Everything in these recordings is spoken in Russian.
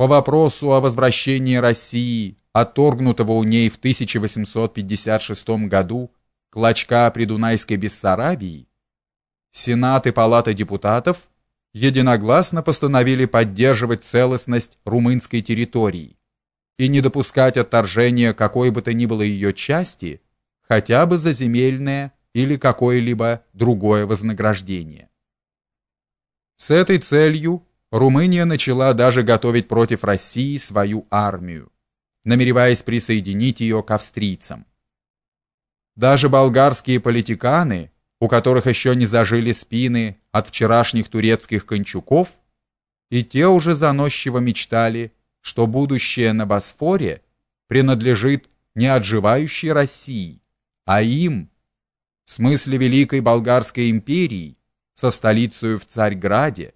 по вопросу о возвращении России, отторгнутого у ней в 1856 году клочка Придунайской Бессарабии, Сенат и Палата депутатов единогласно постановили поддерживать целостность румынской территории и не допускать отторжения какой бы то ни было ее части, хотя бы за земельное или какое-либо другое вознаграждение. С этой целью Румыния начала даже готовить против России свою армию, намереваясь присоединить ее к австрийцам. Даже болгарские политиканы, у которых еще не зажили спины от вчерашних турецких кончуков, и те уже заносчиво мечтали, что будущее на Босфоре принадлежит не отживающей России, а им, в смысле Великой Болгарской империи, со столицей в Царьграде,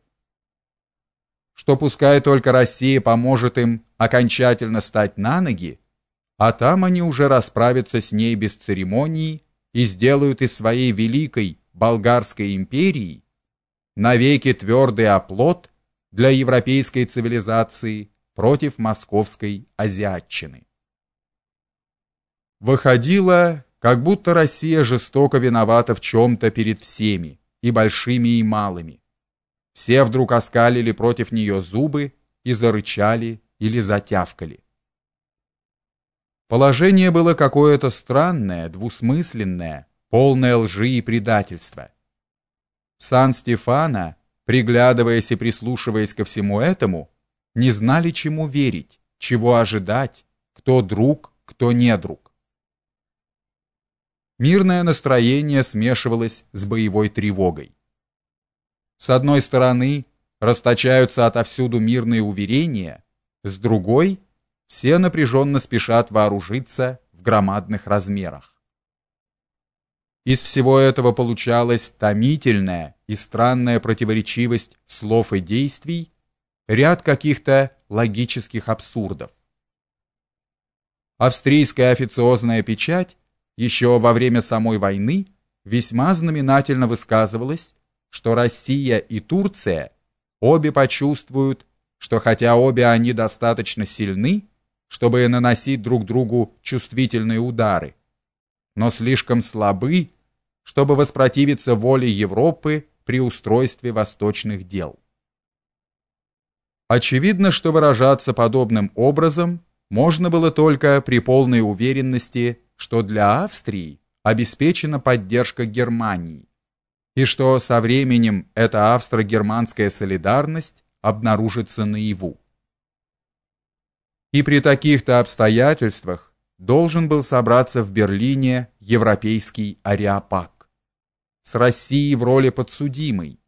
что пускай только Россия поможет им окончательно стать на ноги, а там они уже расправятся с ней без церемоний и сделают из своей великой болгарской империи навеки твердый оплот для европейской цивилизации против московской азиатчины. Выходило, как будто Россия жестоко виновата в чем то перед всеми, и большими, и малыми все вдруг оскалили против нее зубы и зарычали или затявкали. Положение было какое-то странное, двусмысленное, полное лжи и предательства. Сан-Стефано, приглядываясь и прислушиваясь ко всему этому, не знали, чему верить, чего ожидать, кто друг, кто не друг. Мирное настроение смешивалось с боевой тревогой. С одной стороны, расточаются отовсюду мирные уверения, с другой все напряженно спешат вооружиться в громадных размерах. Из всего этого получалась томительная и странная противоречивость слов и действий, ряд каких-то логических абсурдов. Австрийская официозная печать еще во время самой войны весьма знаменательно высказывалась что Россия и Турция обе почувствуют, что хотя обе они достаточно сильны, чтобы наносить друг другу чувствительные удары, но слишком слабы, чтобы воспротивиться воле Европы при устройстве восточных дел. Очевидно, что выражаться подобным образом можно было только при полной уверенности, что для Австрии обеспечена поддержка Германии и что со временем эта австро-германская солидарность обнаружится наяву. И при таких-то обстоятельствах должен был собраться в Берлине европейский ареопаг с Россией в роли подсудимой.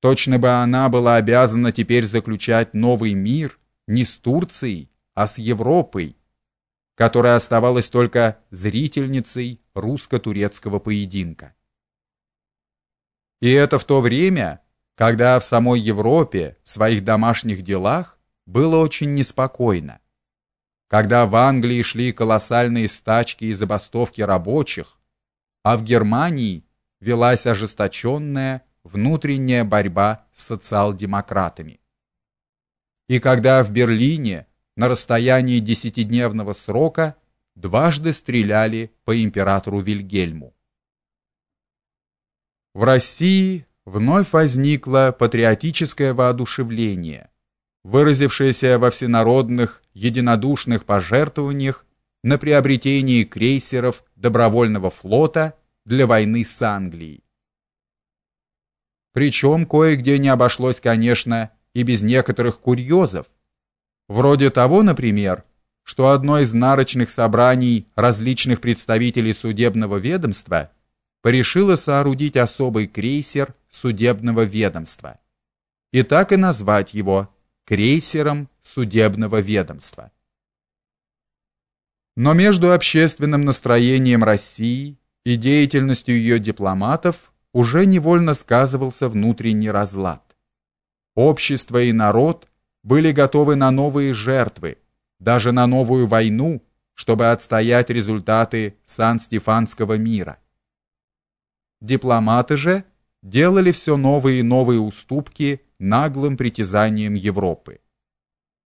Точно бы она была обязана теперь заключать новый мир не с Турцией, а с Европой, которая оставалась только зрительницей русско-турецкого поединка. И это в то время, когда в самой Европе в своих домашних делах было очень неспокойно. Когда в Англии шли колоссальные стачки и забастовки рабочих, а в Германии велась ожесточенная внутренняя борьба с социал-демократами. И когда в Берлине на расстоянии десятидневного срока дважды стреляли по императору Вильгельму. В России вновь возникло патриотическое воодушевление, выразившееся во всенародных единодушных пожертвованиях на приобретение крейсеров добровольного флота для войны с Англией. Причем кое-где не обошлось, конечно, и без некоторых курьезов. Вроде того, например, что одно из нарочных собраний различных представителей судебного ведомства – порешила соорудить особый крейсер судебного ведомства. И так и назвать его крейсером судебного ведомства. Но между общественным настроением России и деятельностью ее дипломатов уже невольно сказывался внутренний разлад. Общество и народ были готовы на новые жертвы, даже на новую войну, чтобы отстоять результаты Сан-Стефанского мира. Дипломаты же делали все новые и новые уступки наглым притязаниям Европы.